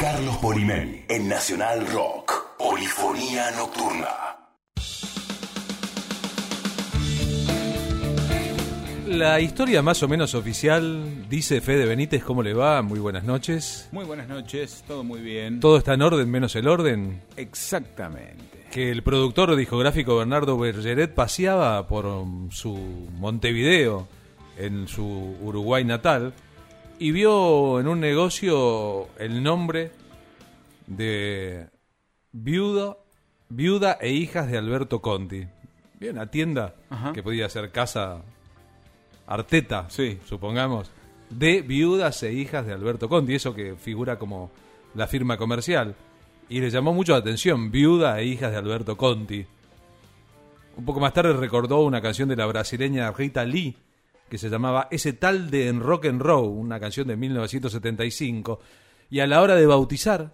Carlos Polimeni en Nacional Rock. Polifonía Nocturna. La historia más o menos oficial dice Fede Benítez, ¿cómo le va? Muy buenas noches. Muy buenas noches, todo muy bien. ¿Todo está en orden menos el orden? Exactamente. Que el productor discográfico Bernardo Bergeret paseaba por um, su Montevideo, en su Uruguay natal, y vio en un negocio el nombre de Viuda, Viuda e Hijas de Alberto Conti. Bien, una tienda Ajá. que podía ser casa Arteta, Sí. supongamos, de viudas e hijas de Alberto Conti, eso que figura como la firma comercial. Y le llamó mucho la atención, viuda e hijas de Alberto Conti. Un poco más tarde recordó una canción de la brasileña Rita Lee, que se llamaba Ese tal de en rock and roll, una canción de 1975. Y a la hora de bautizar,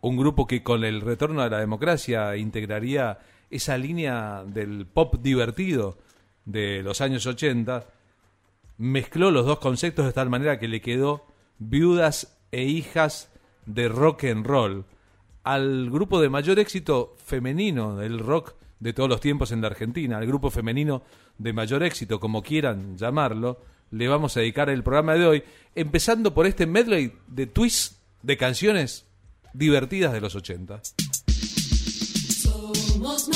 un grupo que con el retorno a la democracia integraría esa línea del pop divertido de los años 80, mezcló los dos conceptos de tal manera que le quedó viudas e hijas de rock and roll al grupo de mayor éxito femenino del rock de todos los tiempos en la Argentina, al grupo femenino de mayor éxito, como quieran llamarlo, le vamos a dedicar el programa de hoy, empezando por este medley de twists de canciones divertidas de los 80. Somos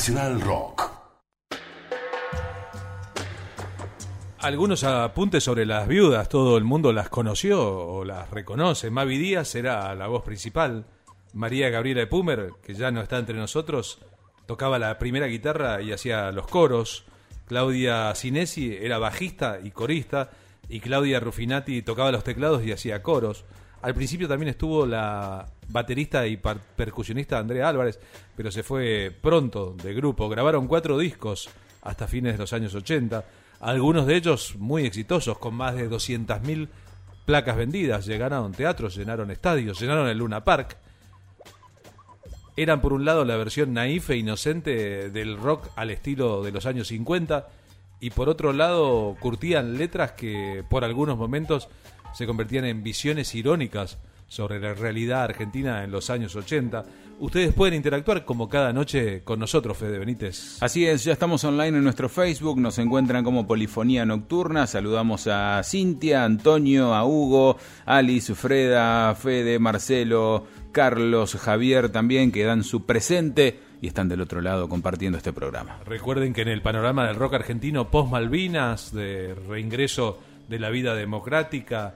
Nacional Rock. Algunos apuntes sobre las viudas, todo el mundo las conoció o las reconoce. Mavi Díaz era la voz principal. María Gabriela Pumer, que ya no está entre nosotros, tocaba la primera guitarra y hacía los coros. Claudia Cinesi era bajista y corista. Y Claudia Rufinati tocaba los teclados y hacía coros. Al principio también estuvo la baterista y percusionista Andrea Álvarez, pero se fue pronto de grupo. Grabaron cuatro discos hasta fines de los años 80, algunos de ellos muy exitosos, con más de 200.000 placas vendidas. Llegaron teatros, llenaron estadios, llenaron el Luna Park. Eran por un lado la versión naif e inocente del rock al estilo de los años 50 y por otro lado curtían letras que por algunos momentos se convertían en visiones irónicas sobre la realidad argentina en los años 80. Ustedes pueden interactuar como cada noche con nosotros, Fede Benítez. Así es, ya estamos online en nuestro Facebook, nos encuentran como Polifonía Nocturna, saludamos a Cintia, Antonio, a Hugo, Alice, Freda, Fede, Marcelo, Carlos, Javier también, que dan su presente y están del otro lado compartiendo este programa. Recuerden que en el panorama del rock argentino post Malvinas, de reingreso de la vida democrática,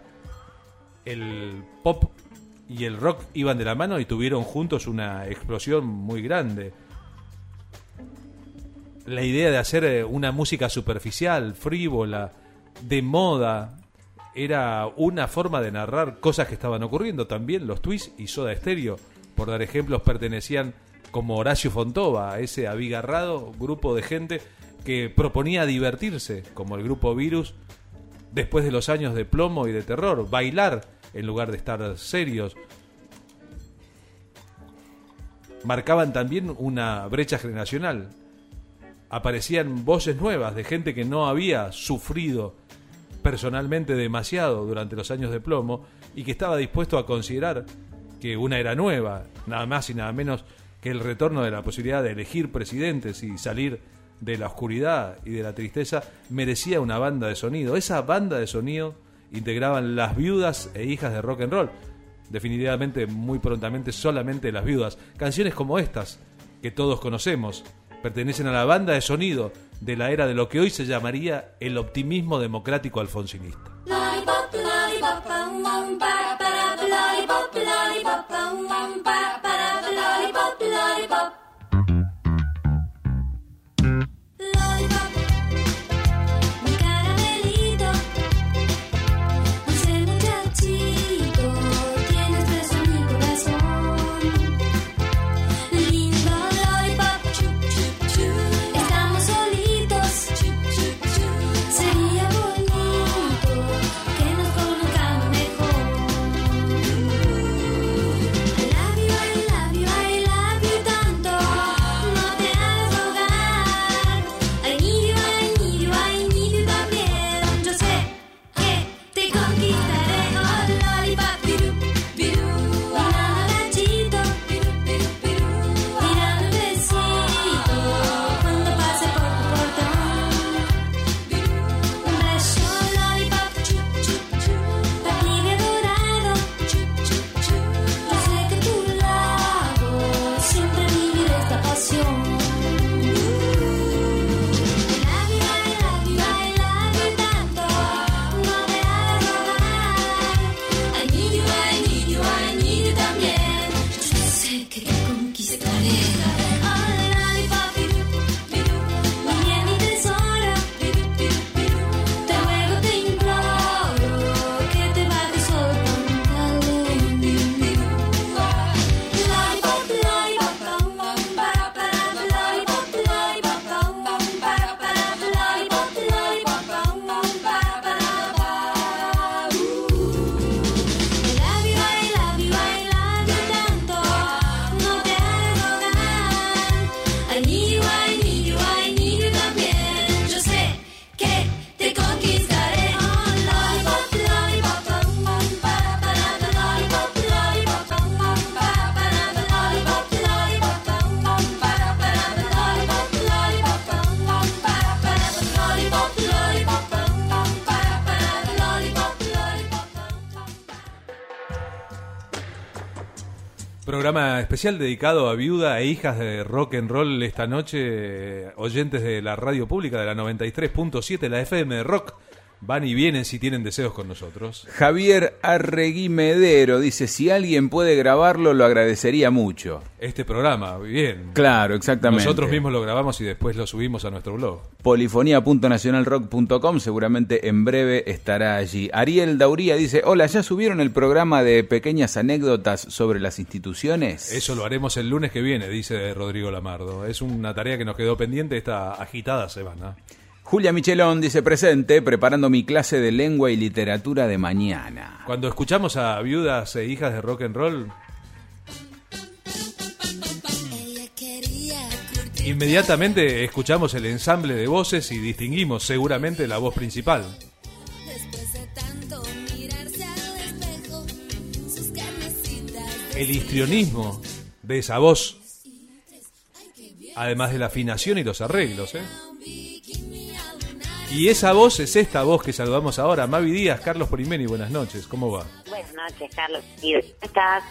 el pop y el rock iban de la mano y tuvieron juntos una explosión muy grande. La idea de hacer eh, una música superficial, frívola, de moda, era una forma de narrar cosas que estaban ocurriendo. También los Twists y Soda Stereo, por dar ejemplos, pertenecían como Horacio Fontova a ese abigarrado grupo de gente que proponía divertirse, como el grupo Virus, después de los años de plomo y de terror, bailar en lugar de estar serios. Marcaban también una brecha generacional. Aparecían voces nuevas de gente que no había sufrido personalmente demasiado durante los años de plomo y que estaba dispuesto a considerar que una era nueva, nada más y nada menos que el retorno de la posibilidad de elegir presidentes y salir de la oscuridad y de la tristeza merecía una banda de sonido. Esa banda de sonido integraban las viudas e hijas de rock and roll. Definitivamente, muy prontamente, solamente las viudas. Canciones como estas, que todos conocemos, pertenecen a la banda de sonido de la era de lo que hoy se llamaría el optimismo democrático alfonsinista. I need you, Programa especial dedicado a viuda e hijas de rock and roll esta noche, oyentes de la radio pública de la 93.7, la FM de rock. Van y vienen si tienen deseos con nosotros. Javier Arregui Medero dice, si alguien puede grabarlo, lo agradecería mucho. Este programa, bien. Claro, exactamente. Nosotros mismos lo grabamos y después lo subimos a nuestro blog. Polifonía.nacionalrock.com seguramente en breve estará allí. Ariel Dauría dice, hola, ¿ya subieron el programa de pequeñas anécdotas sobre las instituciones? Eso lo haremos el lunes que viene, dice Rodrigo Lamardo. Es una tarea que nos quedó pendiente esta agitada semana. Julia Michelón dice, presente, preparando mi clase de lengua y literatura de mañana. Cuando escuchamos a viudas e hijas de rock and roll, inmediatamente escuchamos el ensamble de voces y distinguimos seguramente la voz principal. el histrionismo de esa voz, además de la afinación y los arreglos. ¿eh? Y esa voz es esta voz que saludamos ahora. Mavi Díaz, Carlos Polimeni, buenas noches, ¿cómo va? Buenas noches, Carlos. ¿Y ¿Cómo estás?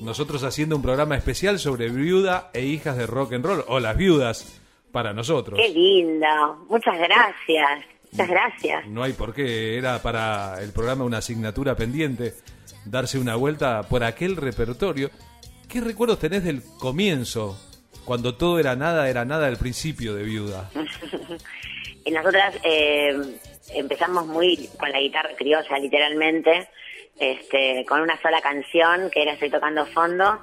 Nosotros haciendo un programa especial sobre viuda e hijas de rock and roll, o las viudas para nosotros. Qué lindo. Muchas gracias. Muchas gracias. No hay por qué, era para el programa una asignatura pendiente, darse una vuelta por aquel repertorio. ¿Qué recuerdos tenés del comienzo, cuando todo era nada, era nada al principio de viuda? Y nosotras eh, empezamos muy con la guitarra criolla, literalmente, este, con una sola canción que era Estoy tocando fondo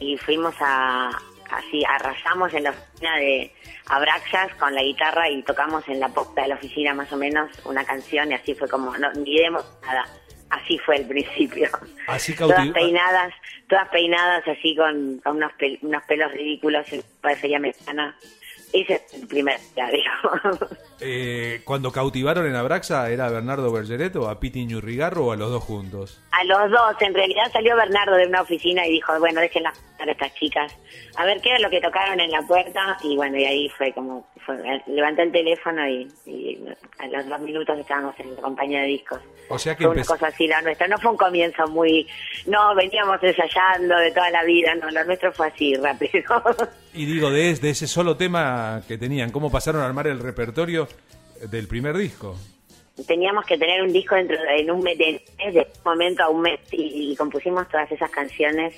y fuimos a, así, arrasamos en la oficina de Abraxas con la guitarra y tocamos en la puerta de la oficina más o menos una canción y así fue como, no, ni demos nada. Así fue el principio. Así todas peinadas, todas peinadas así con, con unos, pel- unos pelos ridículos feria mexicana. Ese es el primer día, digamos. Eh, cuando cautivaron en Abraxa, ¿era Bernardo Bergeret o a Piti Ñurrigarro o a los dos juntos? A los dos, en realidad salió Bernardo de una oficina y dijo, bueno, déjenlas a estas chicas. A ver qué era lo que tocaron en la puerta. Y bueno, y ahí fue como, fue, levanté el teléfono y, y a los dos minutos estábamos en compañía de discos. O sea que Fue una cosa así la nuestra. No fue un comienzo muy, no, veníamos ensayando de toda la vida, no, lo nuestro fue así, rápido. Y digo, de, de ese solo tema que tenían, ¿cómo pasaron a armar el repertorio del primer disco? teníamos que tener un disco dentro de en un mes, de, de un momento a un mes y, y compusimos todas esas canciones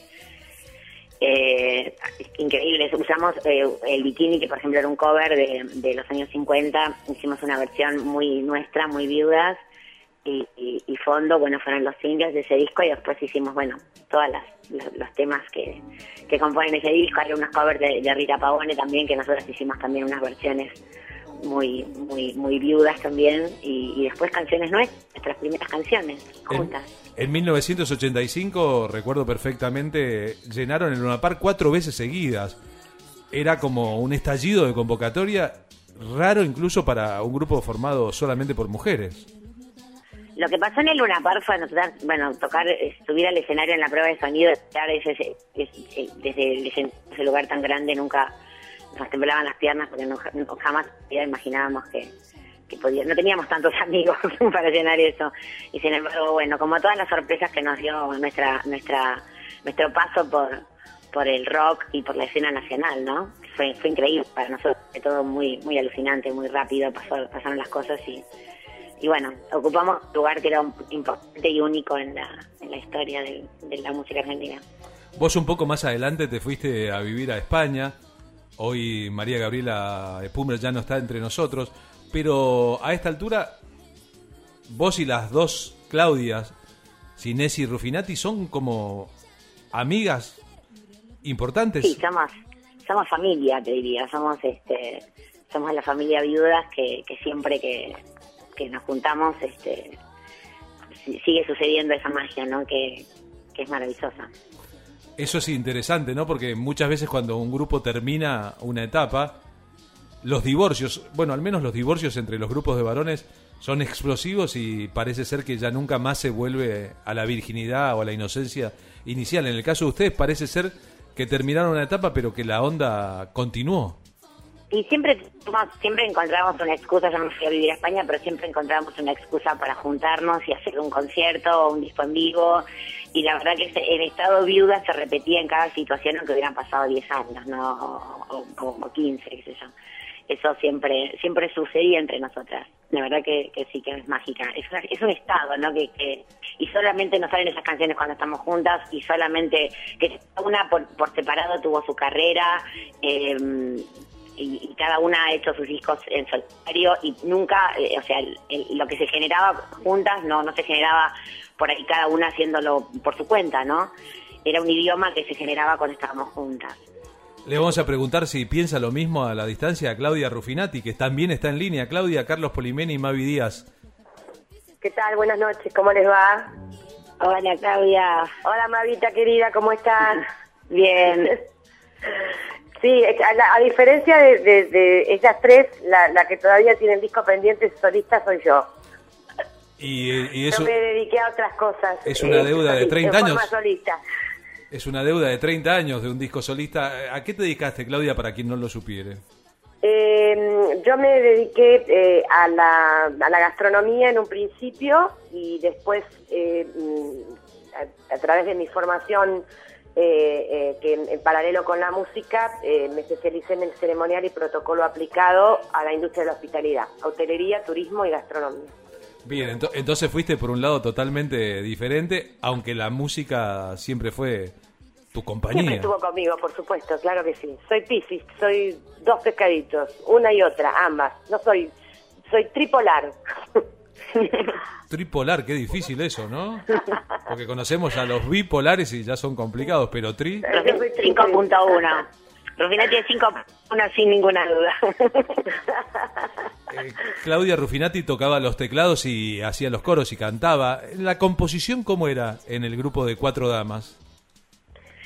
eh, increíbles. Usamos eh, el Bikini, que por ejemplo era un cover de, de los años 50. Hicimos una versión muy nuestra, muy viudas. Y, y- y Fondo, bueno, fueron los singles de ese disco y después hicimos, bueno, todos los, los temas que, que componen ese disco. Hay unos covers de, de Rita Pavone también, que nosotros hicimos también unas versiones muy muy muy viudas también y, y después canciones nuestras, nuestras primeras canciones En, juntas. en 1985, recuerdo perfectamente, llenaron el Luna Park cuatro veces seguidas. Era como un estallido de convocatoria raro incluso para un grupo formado solamente por mujeres. Lo que pasó en el Luna Park fue nosotras, bueno, tocar, eh, subir al escenario en la prueba de sonido, estar ese, ese- ese- desde ese lugar tan grande nunca nos temblaban las piernas porque no, no- jamás imaginábamos que, que podía, no teníamos tantos amigos para llenar eso. Y sin embargo, bueno, como todas las sorpresas que nos dio nuestra, nuestra, nuestro paso por, por el rock y por la escena nacional, ¿no? Fue, fue increíble para nosotros, fue todo muy, muy alucinante, muy rápido, pasó, pasaron las cosas y, y bueno, ocupamos un lugar que era importante y único en la, en la historia del- de, la música argentina. Vos un poco más adelante te fuiste a vivir a España. Hoy María Gabriela Spumber ya no está entre nosotros. Pero a esta altura, vos y las dos Claudias, Sinesi y Rufinati, son como amigas importantes. Sí, somos, familia, te diría, somos este somos la familia viudas que, que siempre que, que nos juntamos este si- sigue sucediendo esa magia, ¿no? Que, que es maravillosa. Eso es interesante, ¿no? Porque muchas veces cuando un grupo termina una etapa, los divorcios, bueno, al menos los divorcios entre los grupos de varones son explosivos y parece ser que ya nunca más se vuelve a la virginidad o a la inocencia inicial. En el caso de ustedes parece ser que terminaron una etapa pero que la onda continuó. Y siempre siempre encontramos una excusa, yo no fui a vivir a España, pero siempre encontramos una excusa para juntarnos y hacer un concierto o un disco en vivo. Y la verdad que el estado viuda se repetía en cada situación, aunque hubieran pasado 10 años, ¿no? O, o- o 15, qué sé yo. Eso siempre siempre sucedía entre nosotras. La verdad que, sí que es mágica. Es, una- es un estado, ¿no? Que, que- y solamente nos salen esas canciones cuando estamos juntas y solamente que una por, por separado tuvo su carrera. eh, y, y cada una ha hecho sus discos en solitario y nunca, eh, o sea, el- lo que se generaba juntas no, no se generaba por ahí cada una haciéndolo por su cuenta, ¿no? Era un idioma que se generaba cuando estábamos juntas. Le vamos a preguntar si piensa lo mismo a la distancia a Claudia Rufinati, que también está en línea. Claudia, Carlos Polimeni y Mavi Díaz. ¿Qué tal? Buenas noches, ¿cómo les va? Hola Claudia, Hola Mavita querida, ¿cómo están? bien. Sí, a, la- a diferencia de, de- de ellas tres, la, la que todavía tiene el disco pendiente solista soy yo. Y, y Yo eso me dediqué a otras cosas. es una eh, deuda de en 30 forma años. solista. es una deuda de 30 años de un disco solista. ¿A qué te dedicaste, Claudia, para quien no lo supiere? Eh, yo me dediqué eh, a, la, a la gastronomía en un principio y después, eh, mm, a, a través de mi formación, eh, eh, que en, en paralelo con la música, me especialicé en el ceremonial y protocolo aplicado a la industria de la hospitalidad, hotelería, turismo y gastronomía. Bien, ento- entonces fuiste por un lado totalmente diferente, aunque la música siempre fue tu Siempre compañía. estuvo conmigo, por supuesto, claro que sí. Soy Piscis, soy dos pescaditos, una y otra, ambas. No soy, soy tripolar. Tripolar, qué difícil eso, ¿no? Porque conocemos a los bipolares y ya son complicados, pero tri... Yo soy 5.1. Rufinati es 5.1 sin ninguna duda. Eh, Claudia Rufinati tocaba los teclados y hacía los coros y cantaba. ¿La composición cómo era en el grupo de cuatro damas?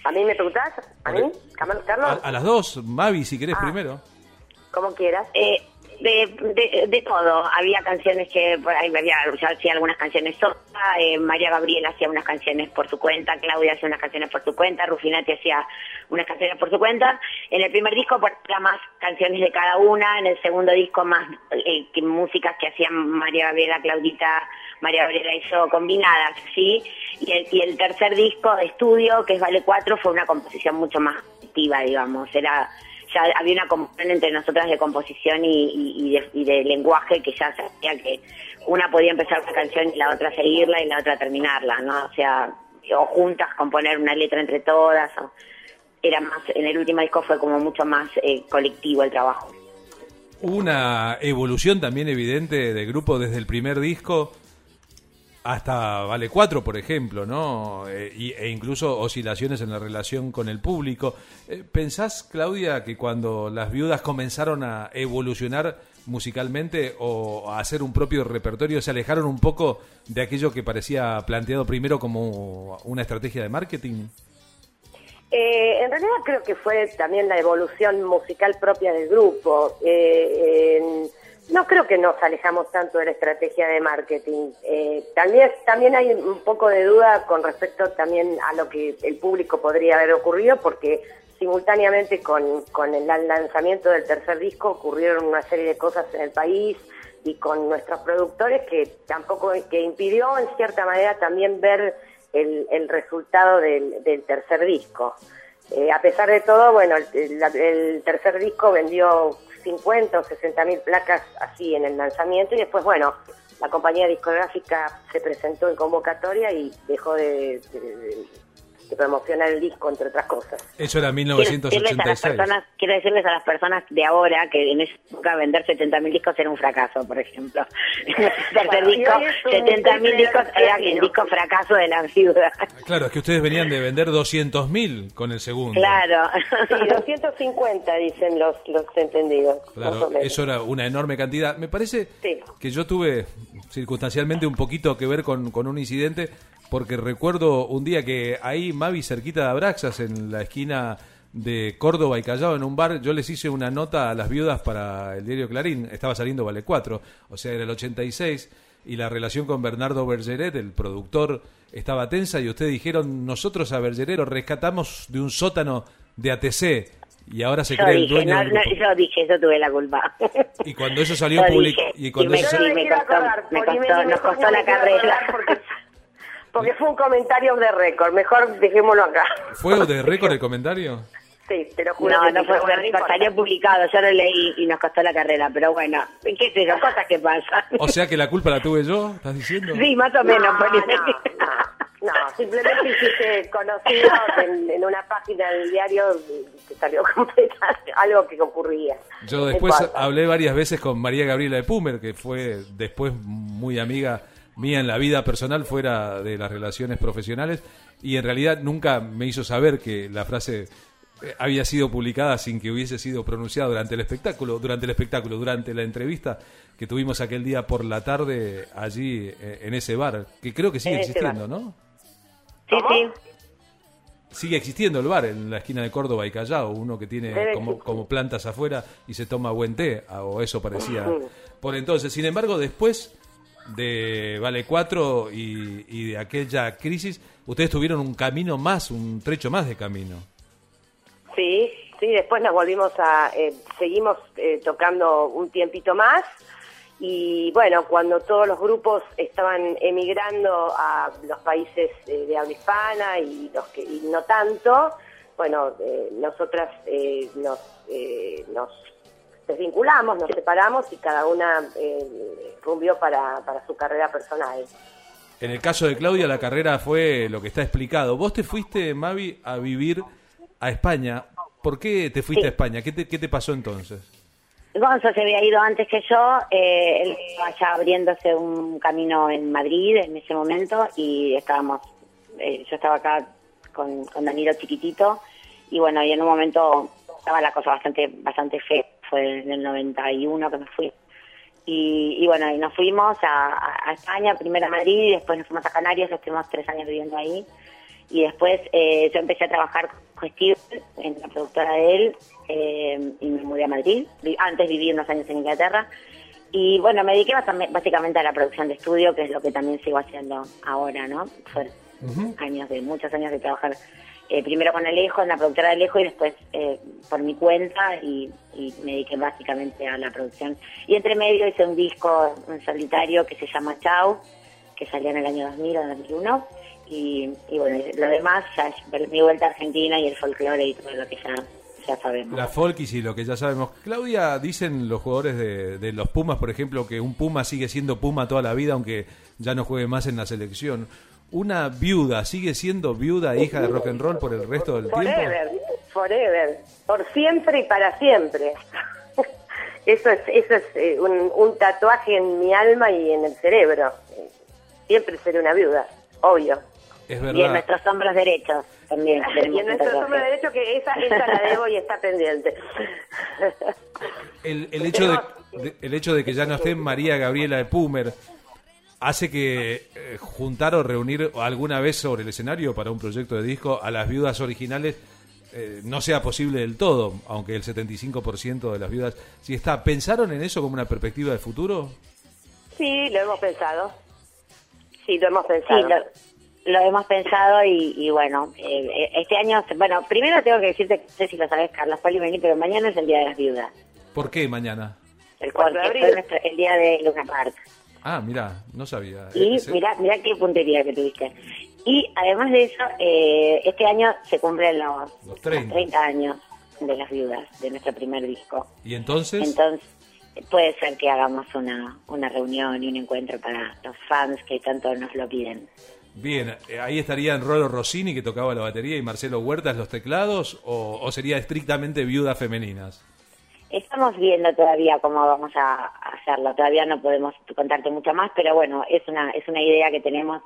¿A mí me preguntás? ¿A mí? ¿Carlos? A, a las dos, Mavi, si querés Ah. primero. Como quieras. Eh, de, de, todo. Había canciones que había, yo hacía algunas canciones sola, eh, María Gabriela hacía unas canciones por su cuenta, Claudia hacía unas canciones por su cuenta, Rufinati hacía unas canciones por su cuenta. En el primer disco por era más canciones de cada una, en el segundo disco más eh, músicas que hacían María Gabriela, Claudita, María Gabriela y yo combinadas, ¿sí? Y el, y el tercer disco de estudio, que es Vale 4, fue una composición mucho más activa, digamos, era ya había una composición entre nosotras de composición y, y- de, y de lenguaje que ya sabía que una podía empezar una canción y la otra seguirla y la otra terminarla, ¿no? O sea, o juntas componer una letra entre todas. o- era más, en el último disco fue como mucho más eh, colectivo el trabajo. Una evolución también evidente del grupo desde el primer disco hasta Vale 4, por ejemplo, ¿no? Y- e incluso oscilaciones en la relación con el público. Eh, ¿Pensás, Claudia, que cuando las viudas comenzaron a evolucionar musicalmente o a hacer un propio repertorio, se alejaron un poco de aquello que parecía planteado primero como una estrategia de marketing? Eh, en realidad creo que fue también la evolución musical propia del grupo. Eh, no creo que nos alejamos tanto de la estrategia de marketing. Eh, también, también hay un poco de duda con respecto también a lo que el público podría haber ocurrido, porque simultáneamente con, con el lanzamiento del tercer disco ocurrieron una serie de cosas en el país y con nuestros productores que tampoco que impidió en cierta manera también ver el, el resultado del, del tercer disco. Eh, a pesar de todo, bueno, el, tercer disco vendió 50 o 60 mil placas así en el lanzamiento y después, bueno, la compañía discográfica se presentó en convocatoria y dejó de, de promocionar el disco, entre otras cosas. Eso era Quiero decirles, a las 1986. personas, quiero decirles a las personas de ahora que en esa época vender 70.000 discos era un fracaso, por ejemplo. El tercer Bueno, disco, hoy es un 70.000 triple discos era el disco fracaso de la viuda. Claro, es que ustedes venían de vender 200.000 con el segundo. Claro. Sí, 250 dicen los, los entendidos. Claro, eso era una enorme cantidad. Me parece Sí. que yo tuve circunstancialmente un poquito que ver con, con un incidente, porque recuerdo un día que ahí, Mavi, cerquita de Abraxas, en la esquina de Córdoba y Callao, en un bar, yo les hice una nota a las viudas para el diario Clarín, estaba saliendo Vale 4, o sea, era el 86, y la relación con Bernardo Bergeret, el productor, estaba tensa, y ustedes dijeron, nosotros a Bergeret lo rescatamos de un sótano de ATC, y ahora se Yo cree el dije, dueño no, del no, grupo. yo dije, yo tuve la culpa. Y cuando eso salió público- y cuando me, eso- no sí, me costó, acordar, me costó, me- nos costó no la carrera. Porque, porque fue un comentario de récord, mejor dejémoslo acá. ¿Fue de récord el comentario? Sí, te lo juro. No, que no fue, bueno, no salió publicado, yo lo leí y nos costó la carrera, pero bueno, qué sé yo, cosas que pasan. O sea que la culpa la tuve yo, ¿estás diciendo? Sí, más o No, menos. No, no, simplemente hiciste conocido en, en una página del diario que salió completa algo que ocurría. Yo después hablé varias veces con María Gabriela de Pumer, que fue después muy amiga mía en la vida personal, fuera de las relaciones profesionales, y en realidad nunca me hizo saber que la frase eh, había sido publicada sin que hubiese sido pronunciada durante el espectáculo, durante el espectáculo, durante la entrevista que tuvimos aquel día por la tarde allí eh, en ese bar, que creo que sigue En existiendo. ¿no? Sí, sí. Sigue existiendo el bar en la esquina de Córdoba y Callao, uno que tiene como, como plantas afuera y se toma buen té, ah, o eso parecía por entonces. Sin embargo, después de Vale 4 y, y de aquella crisis, ustedes tuvieron un camino más, un trecho más de camino. Sí, sí, después nos volvimos a, eh, seguimos eh, tocando un tiempito más y bueno, cuando todos los grupos estaban emigrando a los países eh, de habla hispana y los que y no tanto, bueno, eh, nosotras eh, nos, eh, nos desvinculamos, nos separamos y cada una eh, rumbió para, para su carrera personal. En el caso de Claudia, la carrera fue lo que está explicado. Vos te fuiste, Mavi, a vivir a España. ¿Por qué te fuiste Sí. a España? ¿Qué te, qué te pasó entonces? Gonzo se había ido antes que yo, eh, él estaba ya abriéndose un camino en Madrid en ese momento y estábamos, eh, yo estaba acá con, con Danilo chiquitito y bueno, y en un momento estaba la cosa bastante bastante fea, fue en el 91 que me fui. Y, y bueno, y nos fuimos a, España, primero a Madrid, y después nos fuimos a Canarias, estuvimos tres años viviendo ahí. Y después eh, yo empecé a trabajar Steve en la productora de él eh, y me mudé a Madrid. Antes viví unos años en Inglaterra. Y bueno, me dediqué básicamente a la producción de estudio, que es lo que también sigo haciendo ahora, ¿no? Fueron años de, muchos años de trabajar eh, primero con Alejo, en la productora de Alejo, y después eh, por mi cuenta, y, y me dediqué básicamente a la producción. Y entre medio hice un disco en solitario que se llama Chau, que salió en el año 2000 o 2001. Y, y bueno, lo demás ya es mi vuelta a Argentina y el folclore y todo lo que ya, ya sabemos. La Folkis y lo que ya sabemos. Claudia, dicen los jugadores de, de los Pumas, por ejemplo, que un Puma sigue siendo Puma toda la vida, aunque ya no juegue más en la selección. ¿Una viuda sigue siendo viuda hija de rock and roll por el resto del tiempo? Forever, forever, por siempre y para siempre. Eso es, eso es eh, un, un tatuaje en mi alma y en el cerebro. Eh, Siempre seré una viuda, obvio. Es Y en nuestros hombros derechos también. Y en un nuestro tatuaje. sombrero derecho que esa, esa la debo y está pendiente. El, el hecho de, de- el hecho de que ya no esté María Gabriela de Pumer hace que eh, juntar o reunir alguna vez sobre el escenario para un proyecto de disco a las viudas originales eh, no sea posible del todo, aunque el 75% de las viudas sí está. ¿Pensaron en eso como una perspectiva de futuro? Sí, lo hemos pensado. Sí, lo hemos Sí, pensado. lo, lo hemos pensado y, y bueno, eh, eh, este año, bueno, primero tengo que decirte, no sé si lo sabes, Carlos Poli, vení, pero mañana es el Día de las Viudas, ¿Por qué mañana? el, Cuatro cual- de que abril. el día de Luna Park. Ah, mira, no sabía. Y Ese- mirá, mirá qué puntería que tuviste. Y además de eso, eh, este año se cumplen los, Los 30. 30 años de las viudas, de nuestro primer disco. ¿Y entonces? Entonces, puede ser que hagamos una, una reunión y un encuentro para los fans que tanto nos lo piden. Bien, eh, ahí estarían Rolo Rossini que tocaba la batería y Marcelo Huertas los teclados o, o sería estrictamente viudas femeninas. Estamos viendo todavía cómo vamos a a hacerlo. Todavía no podemos contarte mucho más, pero bueno, es una es una idea que tenemos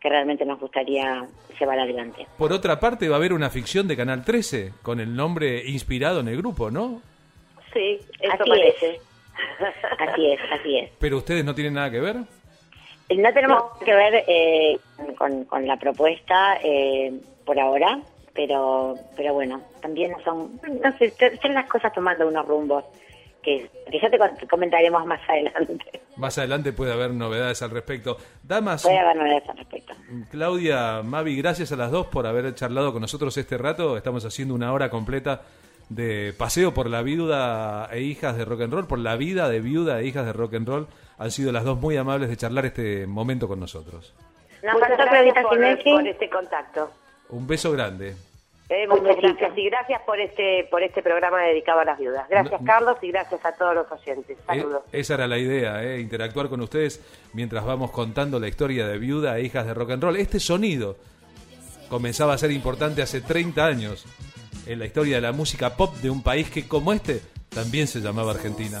que realmente nos gustaría llevar adelante. Por otra parte, va a haber una ficción de Canal 13 con el nombre inspirado en el grupo, ¿no? Sí, eso Así parece. Así es, así es. Pero ustedes no tienen nada que ver. No tenemos que ver eh, con, con la propuesta eh, por ahora, pero pero bueno, también son, no sé, están las cosas tomando unos rumbos que, que ya te comentaremos más adelante. Más adelante puede haber novedades al respecto. Damas, Puede haber novedades al respecto. Claudia, Mavi, gracias a las dos por haber charlado con nosotros este rato. Estamos haciendo una hora completa de paseo por la viuda e hijas de rock and roll, por la vida de viuda e hijas de rock and roll. Han sido las dos muy amables de charlar este momento con nosotros. Nos Muchas faltó gracias Claudita por, por este contacto. Un beso grande. Eh, muchas gracias y gracias por este por este programa dedicado a las viudas. Gracias No- Carlos y gracias a todos los oyentes. Eh, Saludos. esa era la idea, eh, interactuar con ustedes mientras vamos contando la historia de viuda e hijas de rock and roll. Este sonido comenzaba a ser importante hace 30 años en la historia de la música pop de un país que como este también se llamaba Argentina.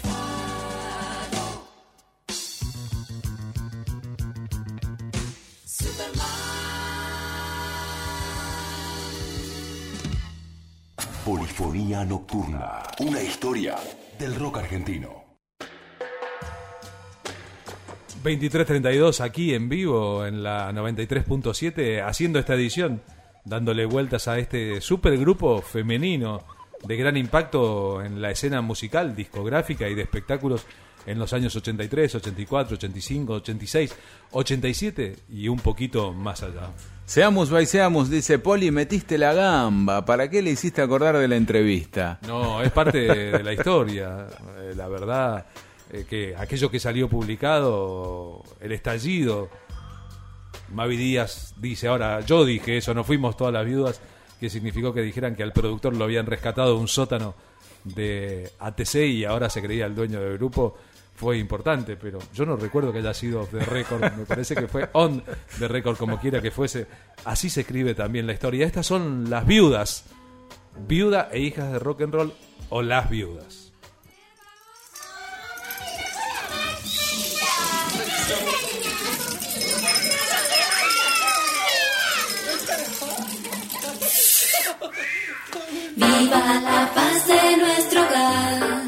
Nocturna. Una historia del rock argentino. 2332 aquí en vivo en la 93.7 haciendo esta edición, dándole vueltas a este supergrupo femenino de gran impacto en la escena musical, discográfica y de espectáculos en los años 83, 84, 85, 86, 87 y un poquito más allá. Seamos Seamos, dice Poli, metiste la gamba. ¿Para qué le hiciste acordar de la entrevista? No, es parte de, de la historia. Eh, La verdad, eh, que aquello que salió publicado, el estallido, Mavi Díaz dice ahora, yo dije eso, no fuimos todas las viudas, que significó que dijeran que al productor lo habían rescatado de un sótano de ATC y ahora se creía el dueño del grupo. Fue importante, pero yo no recuerdo que haya sido de récord. Me parece que fue on de récord, como quiera que fuese. Así se escribe también la historia. Estas son las viudas viuda e hijas de rock and roll o las viudas. Viva la paz de nuestro hogar.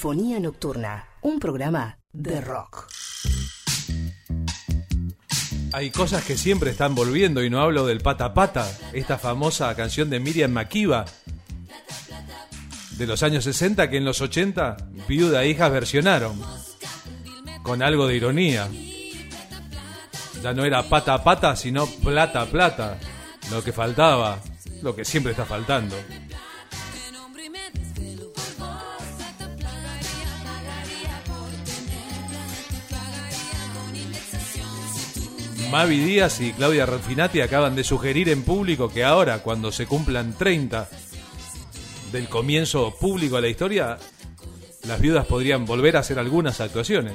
Polifonía Nocturna, un programa de rock. Hay cosas que siempre están volviendo y no hablo del pata pata, esta famosa canción de Miriam Makiba de los años 60 que en los 80 Viuda e Hijas versionaron con algo de ironía. Ya no era pata pata, sino plata plata, lo que faltaba, lo que siempre está faltando. Mavi Díaz y Claudia Refinati acaban de sugerir en público que ahora, cuando se cumplan 30 del comienzo público de la historia, las viudas podrían volver a hacer algunas actuaciones.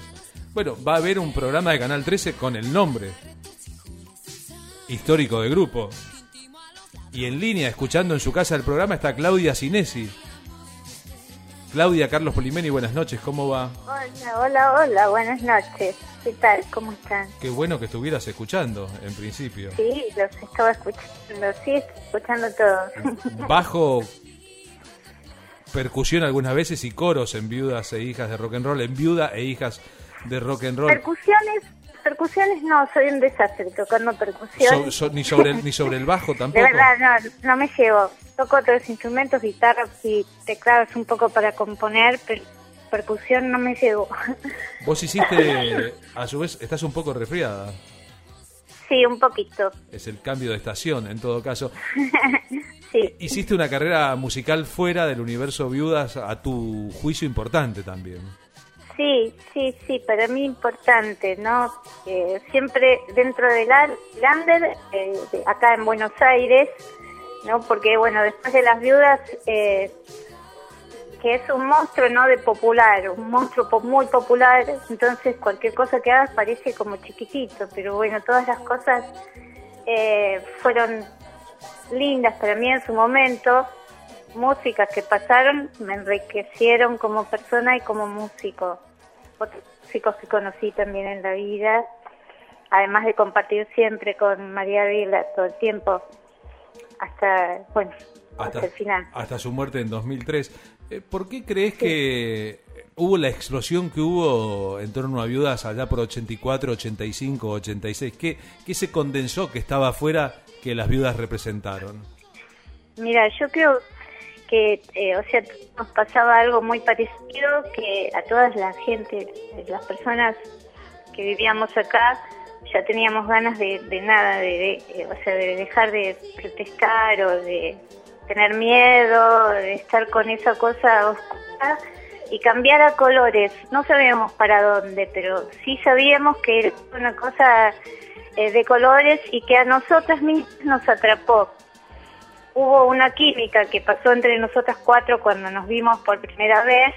Bueno, va a haber un programa de Canal 13 con el nombre histórico de grupo. Y en línea, escuchando en su casa el programa, está Claudia Sinesi. Claudia, Carlos Polimeni, buenas noches, ¿cómo va? Hola, hola, hola, buenas noches. ¿Qué tal? ¿Cómo están? Qué bueno que estuvieras escuchando, en principio. Sí, los estaba escuchando, sí, estoy escuchando todo. Bajo percusión algunas veces y coros en viudas e hijas de rock and roll, en viuda e hijas de rock and roll. Percusiones, percusiones no, soy un desastre tocando percusión. So- so- ni, sobre el, ni sobre el bajo De tampoco. verdad, no, no me llevo. Toco otros instrumentos, guitarras y teclados un poco para componer, pero percusión no me llevo. Vos hiciste, a su vez, estás un poco resfriada. sí, un poquito. Es el cambio de estación, en todo caso. Sí, Hiciste una carrera musical fuera del universo viudas, a tu juicio importante también. Sí, sí, sí, para mí importante, ¿no? Eh, siempre dentro del Lander, eh, acá en Buenos Aires, ¿no? Porque, bueno, después de las viudas, eh, que es un monstruo, ¿no? De popular, un monstruo muy popular, entonces cualquier cosa que hagas parece como chiquitito, pero bueno, todas las cosas eh, fueron lindas para mí en su momento, músicas que pasaron me enriquecieron como persona y como músico. Otros músicos que conocí también en la vida, además de compartir siempre con María Vila todo el tiempo, hasta, bueno, hasta, el final. hasta su muerte en 2003. Eh, ¿Por qué crees que hubo la explosión que hubo en torno a viudas allá por 84, 85, 86? ¿Qué, qué se condensó que estaba afuera que las viudas representaron? Mira, yo creo que, eh, o sea, nos pasaba algo muy parecido que a todas la gente, las personas que vivíamos acá, ya teníamos ganas de, de nada, de, eh, o sea, de dejar de protestar o de tener miedo, de estar con esa cosa oscura y cambiar a colores. No sabíamos para dónde, pero sí sabíamos que era una cosa eh, de colores y que a nosotras mismas nos atrapó hubo una química que pasó entre nosotras cuatro cuando nos vimos por primera vez,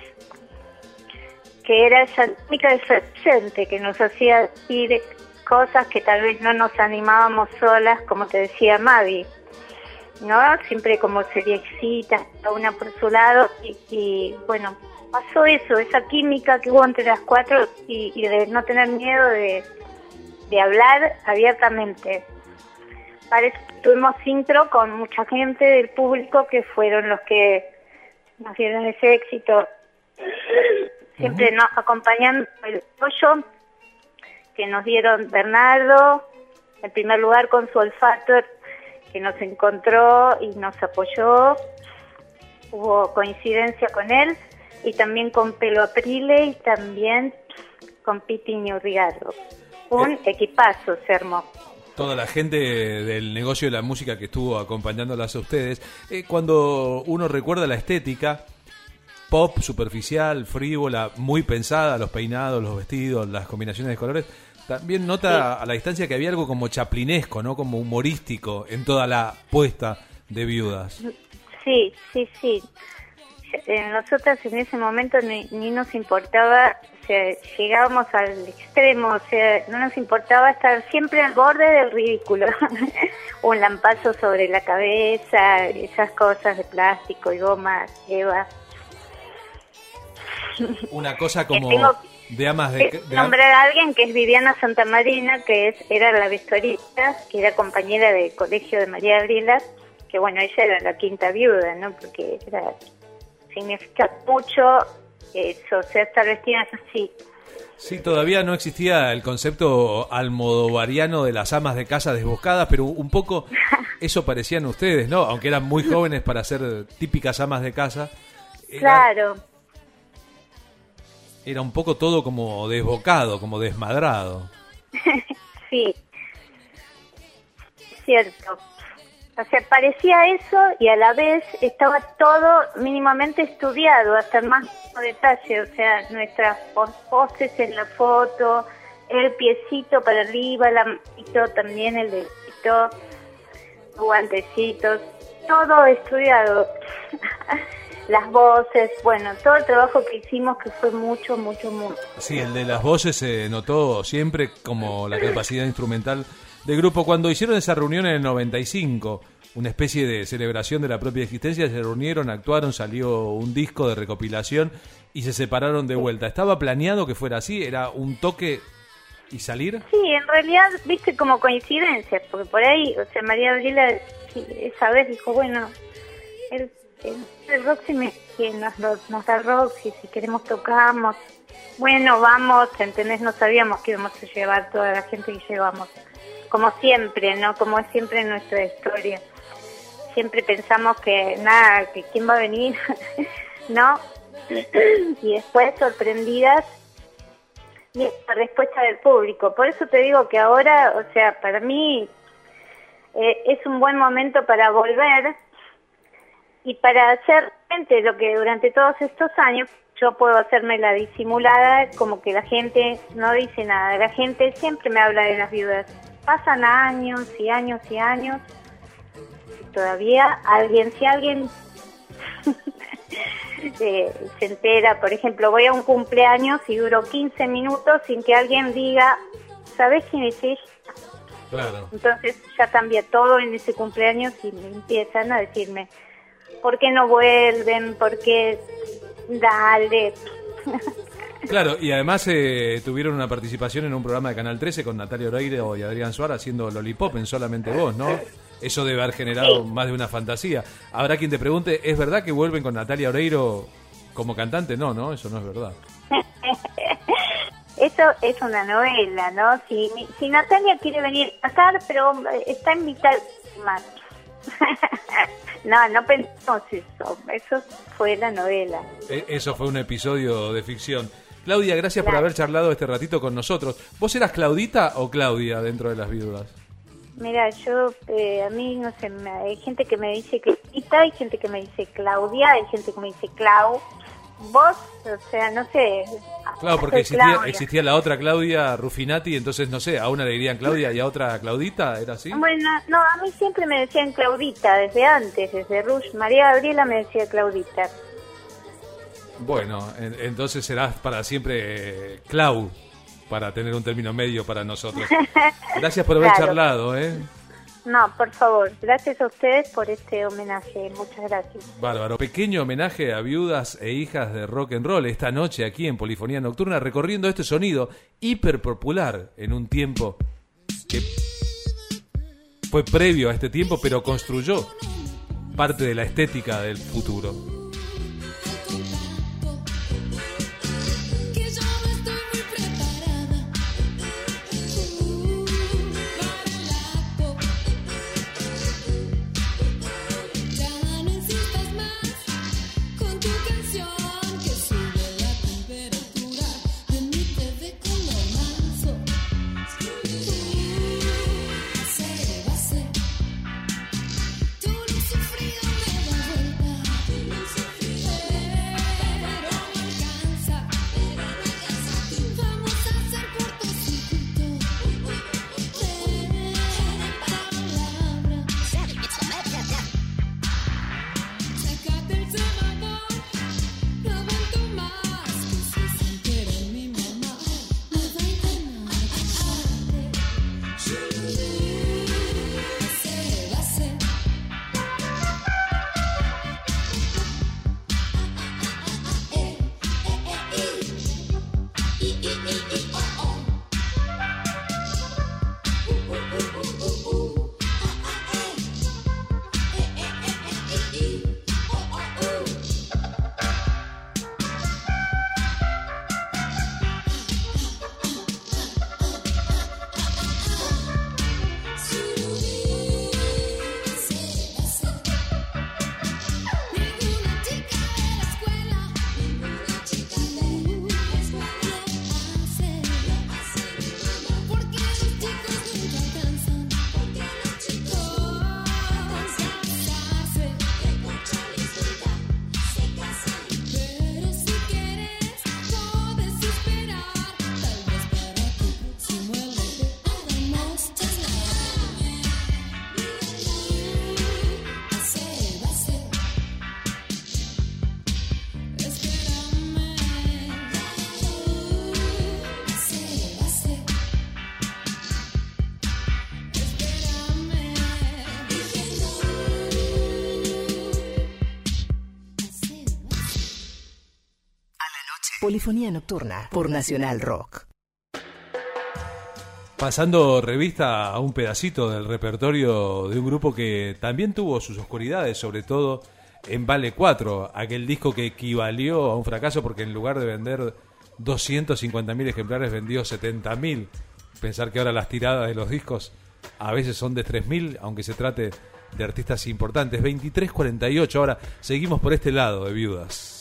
que era esa química de ser presente, que nos hacía decir cosas que tal vez no nos animábamos solas, como te decía Mavi, ¿no? Siempre como seriecitas, cada una por su lado, y, y, bueno, pasó eso, esa química que hubo entre las cuatro y, y de no tener miedo de, de hablar abiertamente. Parece tuvimos intro con mucha gente del público que fueron los que nos dieron ese éxito. Siempre nos acompañando el apoyo que nos dieron Bernardo, en primer lugar con su olfato, que nos encontró y nos apoyó. Hubo coincidencia con él y también con Pelo Aprile y también con Piti Ñurriardo. Un Eh. equipazo se armó. Toda la gente del negocio de la música que estuvo acompañándolas a ustedes, eh, cuando uno recuerda la estética, pop, superficial, frívola, muy pensada, los peinados, los vestidos, las combinaciones de colores, también nota a la distancia que había algo como chaplinesco, ¿no? Como humorístico en toda la puesta de viudas. Sí, sí, sí. Eh, Nosotras en ese momento ni, ni nos importaba, sea, llegábamos al extremo, o sea, no nos importaba estar siempre al borde del ridículo. Un lampazo sobre la cabeza, esas cosas de plástico y goma, Eva. Una cosa como tengo- de amas de... De- nombrar a alguien que es Viviana Santamarina, que es era la vestuarista, que era compañera del colegio de María Gabriela, que bueno, ella era la quinta viuda, ¿no? Porque era, significa mucho eso, o sea, estar vestidas así. Sí, todavía no existía el concepto almodovariano de las amas de casa desboscadas, pero un poco eso parecían ustedes, ¿no? Aunque eran muy jóvenes para ser típicas amas de casa. Era, Claro, Era un poco todo como desbocado, como desmadrado. sí. Cierto. O sea, parecía eso y a la vez estaba todo mínimamente estudiado, hasta el más detalle. O sea, nuestras pos- poses en la foto, el piecito para arriba, la manito, también el dedito, guantecitos, todo estudiado. Las voces, bueno, todo el trabajo que hicimos que fue mucho, mucho, mucho. Sí, el de las voces se notó siempre como la capacidad instrumental del grupo. Cuando hicieron esa reunión en el 95, una especie de celebración de la propia existencia, se reunieron, actuaron, salió un disco de recopilación y se separaron de vuelta. ¿Estaba planeado que fuera así? ¿Era un toque y salir? Sí, en realidad, viste, como coincidencias, porque por ahí, o sea, María Gabriela esa vez dijo, bueno, el, el, me, que nos, nos, nos da Roxy, si queremos tocamos. Bueno, vamos, ¿entendés? No sabíamos que íbamos a llevar toda la gente que llevamos. Como siempre, ¿no? Como es siempre en nuestra historia. Siempre pensamos que, nada, que quién va a venir, ¿no? y después, sorprendidas, la respuesta del público. Por eso te digo que ahora, o sea, para mí eh, es un buen momento para volver y para hacer realmente lo que durante todos estos años yo puedo hacerme la disimulada, como que la gente no dice nada. La gente siempre me habla de las viudas. Pasan años y años y años. Y todavía alguien, si alguien eh, se entera, por ejemplo, voy a un cumpleaños y duro 15 minutos sin que alguien diga, ¿sabes quién es ella? Claro. Entonces ya cambia todo en ese cumpleaños y me empiezan a decirme, ¿por qué no vuelven? ¿Por qué? Dale. Claro, y además eh, tuvieron una participación en un programa de Canal 13 con Natalia Oreiro y Adrián Suárez haciendo Lollipop en Solamente Vos, ¿no? Eso debe haber generado más de una fantasía. Habrá quien te pregunte, ¿es verdad que vuelven con Natalia Oreiro como cantante? No, no, eso no es verdad. Eso es una novela, ¿no? Si, si Natalia quiere venir a cantar, pero eh, está invitada más. no, no pensamos eso. Eso fue la novela. E- Eso fue un episodio de ficción. Claudia, gracias por haber charlado este ratito con nosotros. ¿Vos eras Claudita o Claudia dentro de las viudas? Mira, yo, eh, a mí, no sé, hay gente que me dice Claudita, hay gente que me dice Claudia, hay gente que me dice Clau. Vos, o sea, no sé. Claro, porque existía, existía la otra Claudia Rufinati, entonces no sé, a una le dirían Claudia y a otra Claudita, ¿era así? Bueno, no, a mí siempre me decían Claudita, desde antes, desde Rush. María Gabriela me decía Claudita. Bueno, en- entonces serás para siempre eh, Clau, para tener un término medio para nosotros. Gracias por haber Claro. charlado, ¿eh? No, por favor, gracias a ustedes por este homenaje. Muchas gracias. Bárbaro. Pequeño homenaje a viudas e hijas de rock and roll esta noche aquí en Polifonía Nocturna, recorriendo este sonido hiper popular en un tiempo que fue previo a este tiempo, pero construyó parte de la estética del futuro. Polifonía Nocturna por Nacional Rock. Pasando revista a un pedacito del repertorio de un grupo que también tuvo sus oscuridades, sobre todo en Vale 4, aquel disco que equivalió a un fracaso porque en lugar de vender 250.000 ejemplares vendió 70.000. Pensar que ahora las tiradas de los discos a veces son de 3.000, aunque se trate de artistas importantes. 23.48, ahora seguimos por este lado de viudas.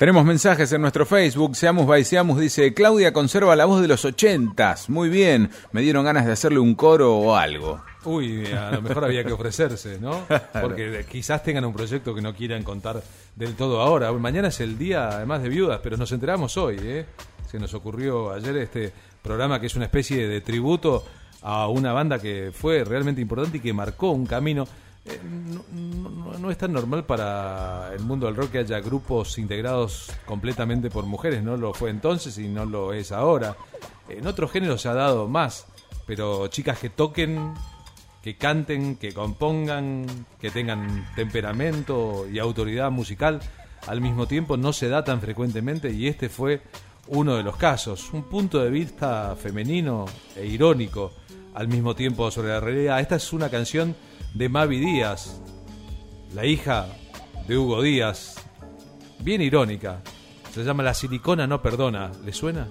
Tenemos mensajes en nuestro Facebook. Seamos Baiseamos dice: Claudia conserva la voz de los ochentas. Muy bien. Me dieron ganas de hacerle un coro o algo. Uy, a lo mejor había que ofrecerse, ¿no? Porque quizás tengan un proyecto que no quieran contar del todo ahora. Mañana es el día, además de viudas, pero nos enteramos hoy, ¿eh? Se nos ocurrió ayer este programa que es una especie de tributo a una banda que fue realmente importante y que marcó un camino. Eh, no, no- es tan normal para el mundo del rock que haya grupos integrados completamente por mujeres, no lo fue entonces y no lo es ahora. En otros géneros se ha dado más, pero chicas que toquen, que canten, que compongan, que tengan temperamento y autoridad musical al mismo tiempo no se da tan frecuentemente y este fue uno de los casos, un punto de vista femenino e irónico al mismo tiempo sobre la realidad. Esta es una canción de Mavi Díaz, la hija de Hugo Díaz, bien irónica. Se llama La silicona no perdona. ¿Le suena?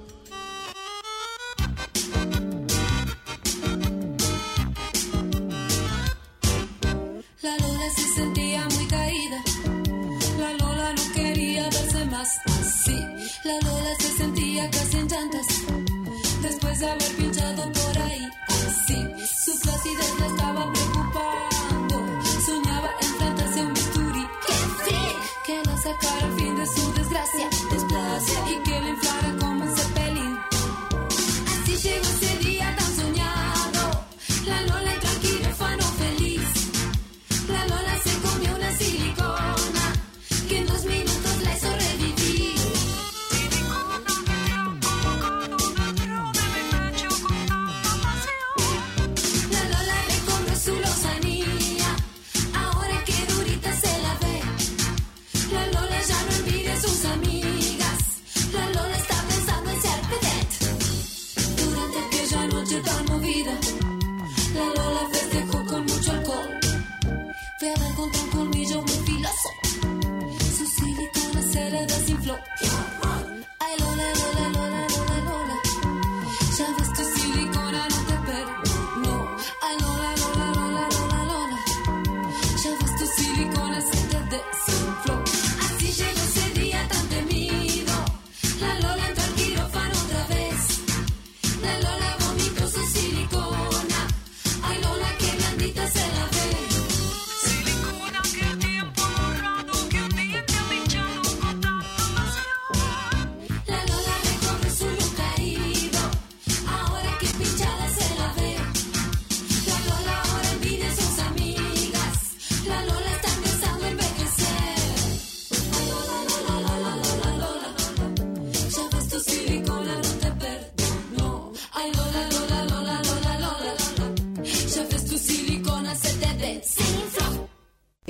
La Lola se sentía muy caída. La Lola no quería verse más así. La Lola se sentía casi en llantas. después de haber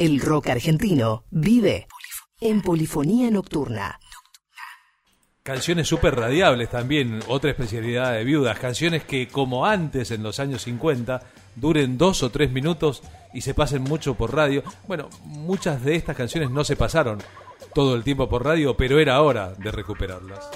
El rock argentino vive en polifonía nocturna. Canciones súper radiables también, otra especialidad de viudas. Canciones que, como antes en los años 50, duren dos o tres minutos y se pasen mucho por radio. Bueno, muchas de estas canciones no se pasaron todo el tiempo por radio, pero era hora de recuperarlas.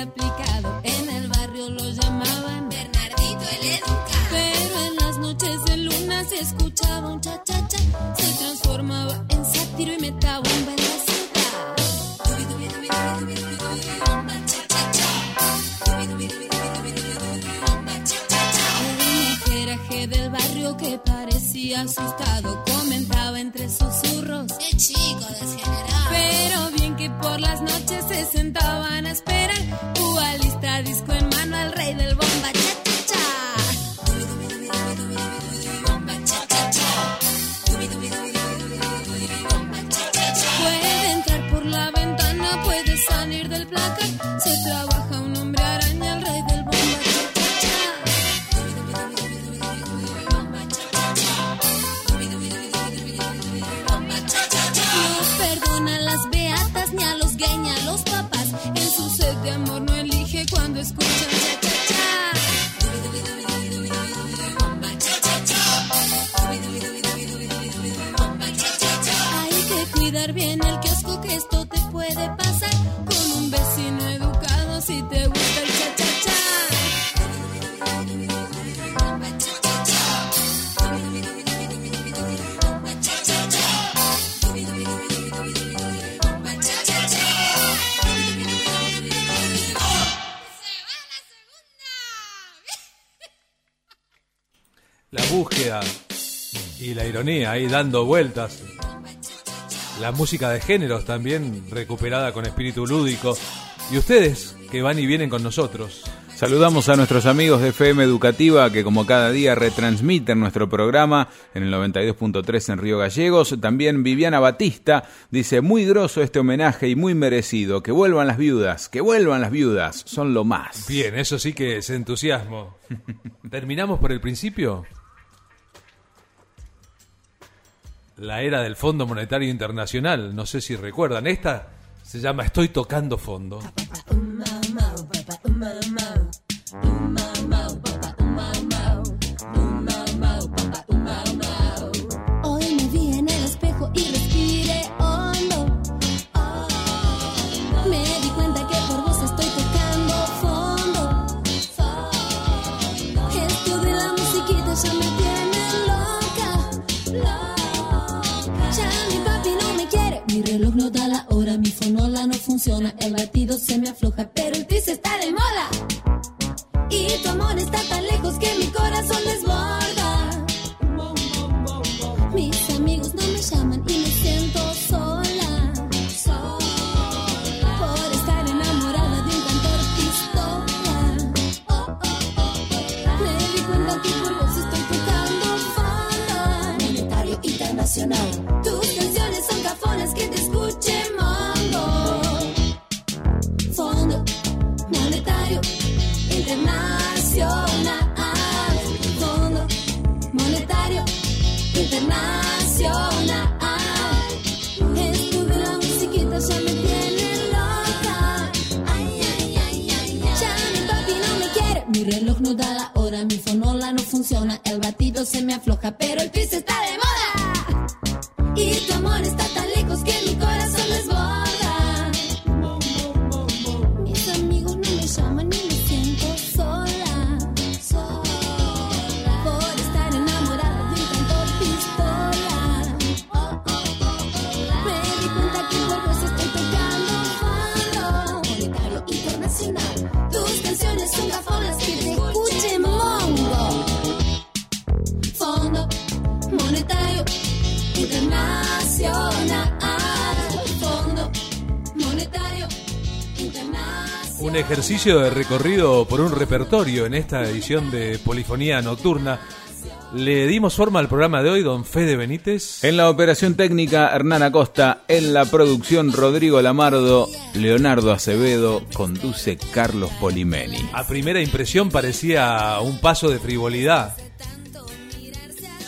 En el barrio lo llamaban Bernardito el Educado. Pero en las noches de luna se escuchaba un cha-cha-cha. Se transformaba en sátiro y metaba un buen El mujeraje del barrio que parecía asustado ahí dando vueltas. La música de géneros también recuperada con espíritu lúdico. Y ustedes que van y vienen con nosotros. Saludamos a nuestros amigos de FM Educativa que como cada día retransmiten nuestro programa en el 92.3 en Río Gallegos. También Viviana Batista dice, muy groso este homenaje y muy merecido. Que vuelvan las viudas, que vuelvan las viudas, son lo más. Bien, eso sí que es entusiasmo. ¿Terminamos por el principio? La era del Fondo Monetario Internacional, no sé si recuerdan. Esta se llama Estoy tocando fondo. Funciona, el latido se me afloja, pero el El batido se me afloja, pero el piso está de ejercicio de recorrido por un repertorio en esta edición de Polifonía Nocturna. Le dimos forma al programa de hoy, don Fede Benítez. En la operación técnica, Hernán Acosta. En la producción, Rodrigo Lamardo. Leonardo Acevedo. Conduce Carlos Polimeni. A primera impresión parecía un paso de frivolidad.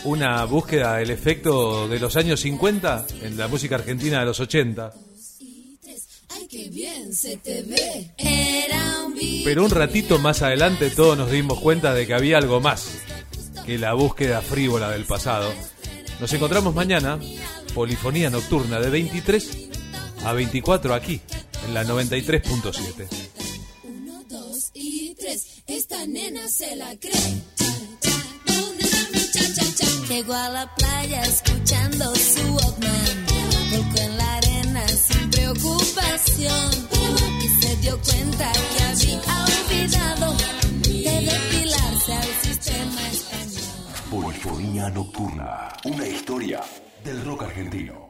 Una búsqueda del efecto de los años 50 en la música argentina de los 80. Ay, qué bien se te ve. Era un Pero un ratito más adelante todos nos dimos cuenta de que había algo más que la búsqueda frívola del pasado. Nos encontramos mañana, Polifonía Nocturna de 23 a 24 aquí, en la 93.7. Uno, dos y tres. Esta nena se la cree. Llegó a la playa escuchando su Walkman. Preocupación. Y se dio cuenta que había olvidado de depilarse al sistema español. Polifonía Nocturna. Una historia del rock argentino.